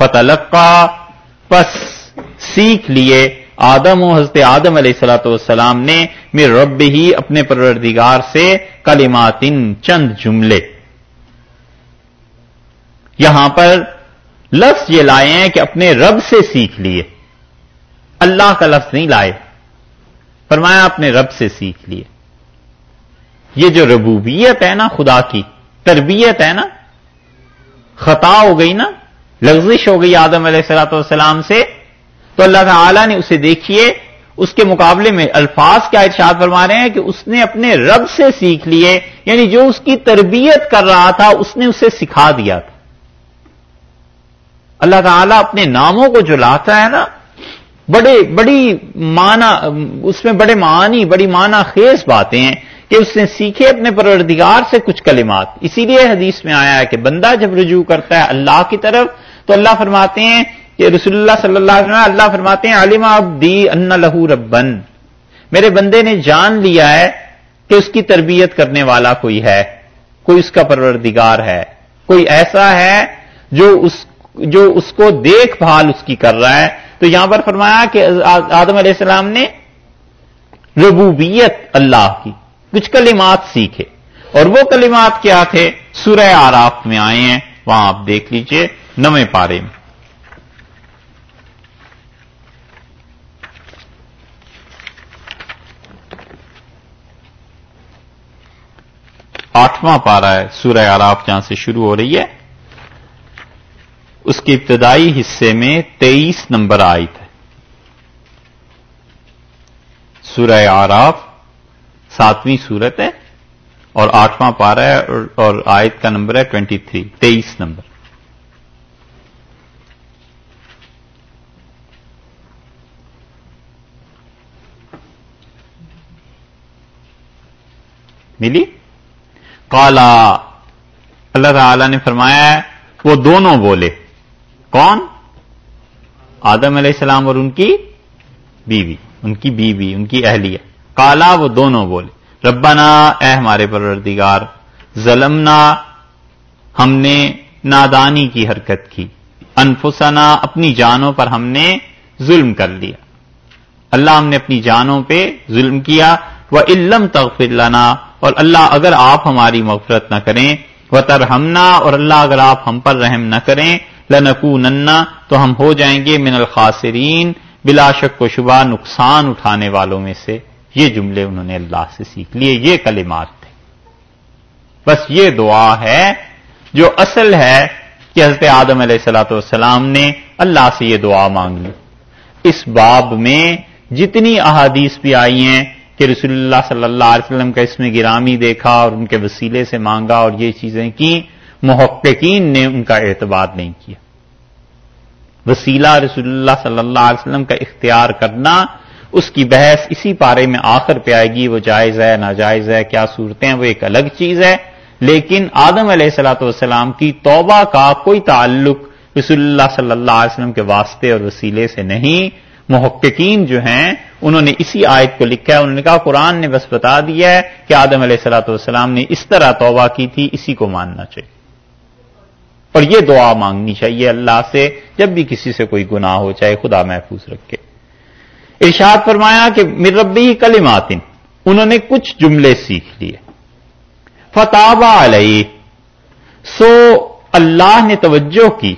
فتلقا، پس سیکھ لیے۔ آدم و حضرت آدم علیہ السلاۃ والسلام نے میرے رب ہی اپنے پروردگار سے کلماتن چند جملے۔ یہاں پر لفظ یہ لائے ہیں کہ اپنے رب سے سیکھ لیے۔ اللہ کا لفظ نہیں لائے۔ فرمایا اپنے رب سے سیکھ لیے۔ یہ جو ربوبیت ہے نا خدا کی، تربیت ہے نا، خطا ہو گئی نا لغزش ہو گئی آدم علیہ السلاۃ والسلام سے، تو اللہ تعالی نے اسے دیکھیے، اس کے مقابلے میں الفاظ کیا ارشاد فرما رہے ہیں کہ اس نے اپنے رب سے سیکھ لیے یعنی جو اس کی تربیت کر رہا تھا، اس نے اسے سکھا دیا تھا۔ اللہ تعالیٰ اپنے ناموں کو جو لاتا ہے نا، بڑے، بڑی مانا اس میں بڑے معنی، بڑی مانا خیز باتیں ہیں کہ اس نے سیکھے اپنے پروردگار سے کچھ کلمات۔ اسی لیے حدیث میں آیا ہے کہ بندہ جب رجوع کرتا ہے اللہ کی طرف تو اللہ فرماتے ہیں کہ رسول اللہ صلی اللہ علیہ وسلم، اللہ فرماتے ہیں علیم دی ان لہو ربن۔ میرے بندے نے جان لیا ہے کہ اس کی تربیت کرنے والا کوئی ہے، کوئی اس کا پروردگار ہے، کوئی ایسا ہے جو اس جو اس کو دیکھ بھال اس کی کر رہا ہے۔ تو یہاں پر فرمایا کہ آدم علیہ السلام نے ربوبیت اللہ کی، کچھ کلمات سیکھے۔ اور وہ کلمات کیا تھے؟ سورہ آراف میں آئے ہیں، وہاں آپ دیکھ لیجیے۔ نویں پارے۔ میں آٹھواں پارا ہے، سورہ آراف جہاں سے شروع ہو رہی ہے۔ اس کے ابتدائی حصے میں تیئیس نمبر آیت ہے۔ سورہ آراف ساتویں سورت ہے اور آٹھواں پارا ہے اور آیت کا نمبر ہے ٹوینٹی تھری، تیئیس نمبر۔ ملی؟ کالا اللہ تعالی نے فرمایا ہے، وہ دونوں بولے۔ کون؟ آدم علیہ السلام اور ان کی بیوی، ان کی بیوی، ان کی اہلیہ۔ کالا وہ دونوں بولے۔ ربنا، اے ہمارے پروردگار، ظلمنا، ہم نے نادانی کی حرکت کی۔ انفسنا، اپنی جانوں پر ہم نے ظلم کر لیا۔ اللہ ہم نے اپنی جانوں پہ ظلم کیا۔ وہ علم تغفر لنا اور اللہ اگر آپ ہماری مغفرت نہ کریں وہ ترہمنا اور اللہ اگر آپ ہم پر رحم نہ کریں لنکو ننا تو ہم ہو جائیں گے من الخاسرین بلا شک و شبہ نقصان اٹھانے والوں میں سے۔ یہ جملے انہوں نے اللہ سے سیکھ لیے، یہ کلمات تھے۔ بس یہ دعا ہے، جو اصل ہے کہ حضرت آدم علیہ السلاۃ والسلام نے اللہ سے یہ دعا مانگ لی اس باب میں جتنی احادیث بھی آئی ہیں کہ رسول اللہ صلی اللہ علیہ وسلم کا اس میں گرامی دیکھا اور ان کے وسیلے سے مانگا اور یہ چیزیں کی محققین نے ان کا اعتبار نہیں کیا۔ وسیلہ رسول اللہ صلی اللہ علیہ وسلم کا اختیار کرنا، اس کی بحث اسی پارے میں آخر پہ آئے گی، وہ جائز ہے، ناجائز ہے، کیا صورتیں ہیں، وہ ایک الگ چیز ہے۔ لیکن آدم علیہ السلاۃ والسلام کی توبہ کا کوئی تعلق رسول اللہ صلی اللہ علیہ وسلم کے واسطے اور وسیلے سے نہیں۔ محققین جو ہیں، انہوں نے اسی آیت کو لکھا ہے، انہوں نے کہا قرآن نے بس بتا دیا ہے کہ آدم علیہ السلاۃ والسلام نے اس طرح توبہ کی تھی، اسی کو ماننا چاہیے۔ اور یہ دعا مانگنی چاہیے اللہ سے، جب بھی کسی سے کوئی گناہ ہو، چاہے خدا محفوظ رکھے۔ ارشاد فرمایا کہ مربی کلماتن، انہوں نے کچھ جملے سیکھ لیے۔ فتح علیہ، سو اللہ نے توجہ کی۔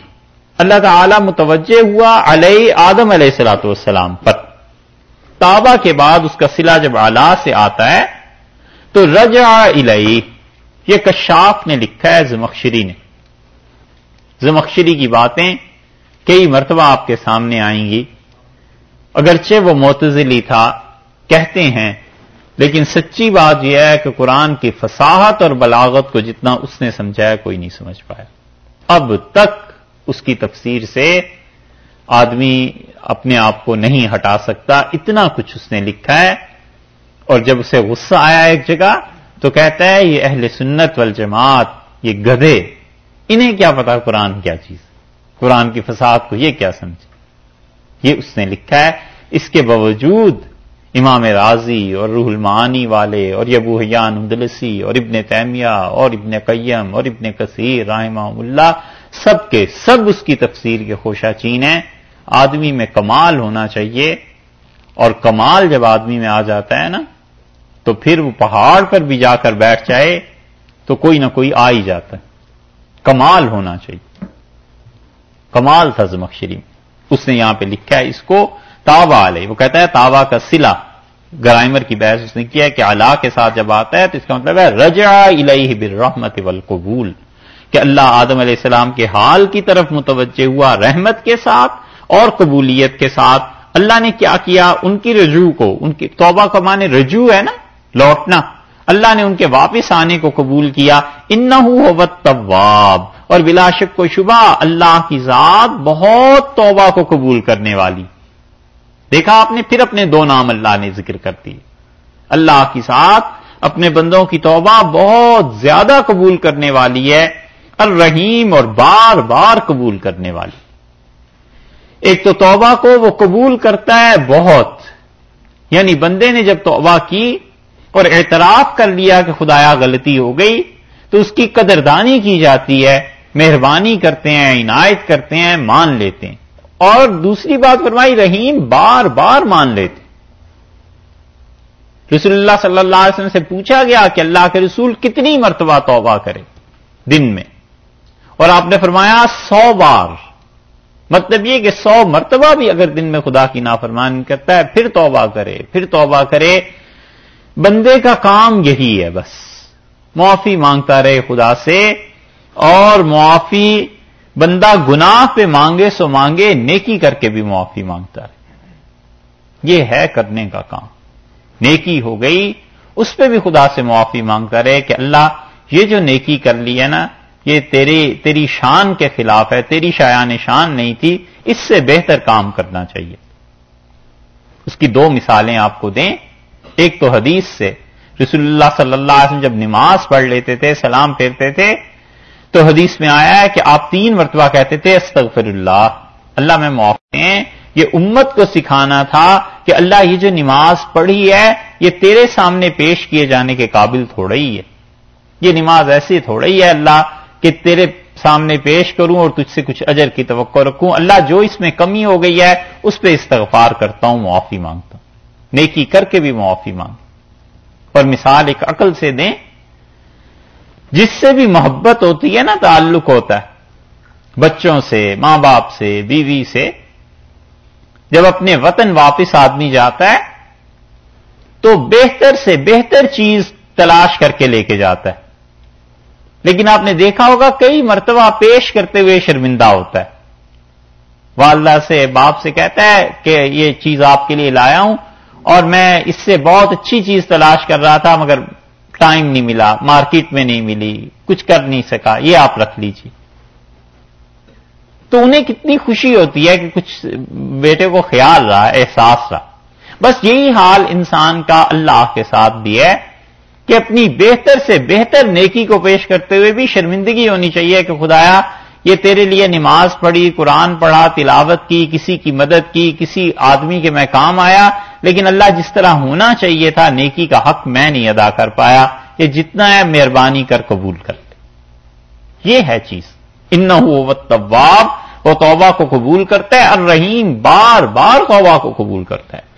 اللہ تعالی متوجہ ہوا علیہ آدم علیہ السلاۃ والسلام پر۔ تابا کے بعد اس کا سلا جب آلہ سے آتا ہے، تو رجع علیہ یہ کشاف نے لکھا ہے، زمخشری نے۔ زمخشری کی باتیں کئی مرتبہ آپ کے سامنے آئیں گی۔ اگرچہ وہ معتزلی تھا، کہتے ہیں، لیکن سچی بات یہ ہے کہ قرآن کی فصاحت اور بلاغت کو جتنا اس نے سمجھایا کوئی نہیں سمجھ پایا۔ اب تک اس کی تفسیر سے آدمی اپنے آپ کو نہیں ہٹا سکتا، اتنا کچھ اس نے لکھا ہے۔ اور جب اسے غصہ آیا ایک جگہ تو کہتا ہے، یہ اہل سنت والجماعت، یہ گدھے انہیں کیا پتا قرآن کیا چیز؟ قرآن کی فساد کو یہ کیا سمجھے؟ یہ اس نے لکھا ہے۔ اس کے باوجود امام راضی اور روح المعانی والے اور یبو حیان عبدالسی اور ابن تیمیہ اور ابن قیم اور ابن کثیر رحمہ اللہ سب کے سب اس کی تفسیر کے خوشہ چین ہیں۔ آدمی میں کمال ہونا چاہیے اور کمال جب آدمی میں آ جاتا ہے نا، تو پھر وہ پہاڑ پر بھی جا کر بیٹھ جائے تو کوئی نہ کوئی آ ہی جاتا ہے۔ کمال ہونا چاہیے۔ کمال تھا زمخشری میں اس نے یہاں پہ لکھا ہے اس کو تاوا علیہ۔ وہ کہتا ہے تاوا کا سلا۔ گرائمر کی بحث اس نے کیا ہے کہ اللہ کے ساتھ جب آتا ہے تو اس کا مطلب ہے رجا الہ بالرحمت والقبول۔ کہ اللہ آدم علیہ السلام کے حال کی طرف متوجہ ہوا رحمت کے ساتھ اور قبولیت کے ساتھ۔ اللہ نے کیا کیا؟ ان کی رجوع کو، ان کی توبہ کا معنی رجوع ہے نا، لوٹنا۔ اللہ نے ان کے واپس آنے کو قبول کیا۔ ان اور الرحیم اور بار بار قبول کرنے والی۔ ایک تو توبہ کو وہ قبول کرتا ہے بہت۔ یعنی بندے نے جب توبہ کی اور اعتراف کر لیا کہ خدایا غلطی ہو گئی، تو اس کی قدردانی کی جاتی ہے، مہربانی کرتے ہیں، عنایت کرتے ہیں، مان لیتے ہیں۔ اور دوسری بات فرمائی، رحیم بار بار مان لیتے رسول اللہ صلی اللہ علیہ وسلم سے پوچھا گیا کہ اللہ کے رسول کتنی مرتبہ توبہ کرے دن میں۔ اور آپ نے فرمایا سو بار۔ مطلب یہ کہ سو مرتبہ بھی اگر دن میں خدا کی نافرمانی کرتا ہے، پھر توبہ کرے، پھر توبہ کرے۔ بندے کا کام یہی ہے بس۔ معافی مانگتا رہے خدا سے اور معافی بندہ گناہ پہ مانگے سو مانگے، نیکی کر کے بھی معافی مانگتا رہے۔ یہ ہے کرنے کا کام۔ نیکی ہو گئی، اس پہ بھی خدا سے معافی مانگتا رہے کہ اللہ یہ جو نیکی کر لی ہے نا یہ تیری تیری شان کے خلاف ہے، تیری شایان شان نہیں تھی، اس سے بہتر کام کرنا چاہیے۔ اس کی دو مثالیں آپ کو دیں۔ ایک تو حدیث سے، رسول اللہ صلی اللہ علیہ وسلم جب نماز پڑھ لیتے تھے، سلام پھیرتے تھے، تو حدیث میں آیا ہے کہ آپ تین مرتبہ کہتے تھے، استغفر اللہ اللہ میں موقع ہیں، یہ امت کو سکھانا تھا کہ اللہ یہ جو نماز پڑھی ہے، یہ تیرے سامنے پیش کیے جانے کے قابل تھوڑا ہی ہے۔ یہ نماز ایسی تھوڑا ہی ہے، اللہ کہ تیرے سامنے پیش کروں اور تجھ سے کچھ اجر کی توقع رکھوں۔ اللہ جو اس میں کمی ہو گئی ہے، اس پہ استغفار کرتا ہوں، معافی مانگتا ہوں۔ نیکی کر کے بھی معافی مانگ۔ اور مثال ایک عقل سے دیں، جس سے بھی محبت ہوتی ہے نا، تعلق ہوتا ہے۔ بچوں سے، ماں باپ سے، بیوی سے۔ جب اپنے وطن واپس آدمی جاتا ہے، تو بہتر سے بہتر چیز تلاش کر کے لے کے جاتا ہے۔ لیکن آپ نے دیکھا ہوگا کئی مرتبہ پیش کرتے ہوئے شرمندہ ہوتا ہے۔ والدہ سے باپ سے کہتا ہے کہ یہ چیز آپ کے لیے لایا ہوں اور میں اس سے بہت اچھی چیز تلاش کر رہا تھا مگر ٹائم نہیں ملا، مارکیٹ میں نہیں ملی، کچھ کر نہیں سکا، یہ آپ رکھ لیجیے تو انہیں کتنی خوشی ہوتی ہے کہ کچھ بیٹے کو خیال رہا، احساس رہا۔ بس یہی حال انسان کا اللہ کے ساتھ بھی ہے۔ کہ اپنی بہتر سے بہتر نیکی کو پیش کرتے ہوئے بھی شرمندگی ہونی چاہیے کہ خدایا، یہ تیرے لیے نماز پڑھی، قرآن پڑھا، تلاوت کی، کسی کی مدد کی، کسی آدمی کے میں کام آیا، لیکن اللہ جس طرح ہونا چاہیے تھا، نیکی کا حق میں نہیں ادا کر پایا یہ جتنا ہے مہربانی کر قبول کر لے۔ یہ ہے چیز۔ ان طواب وہ توبہ کو قبول کرتا ہے، الرحیم بار بار توبہ کو قبول کرتا ہے۔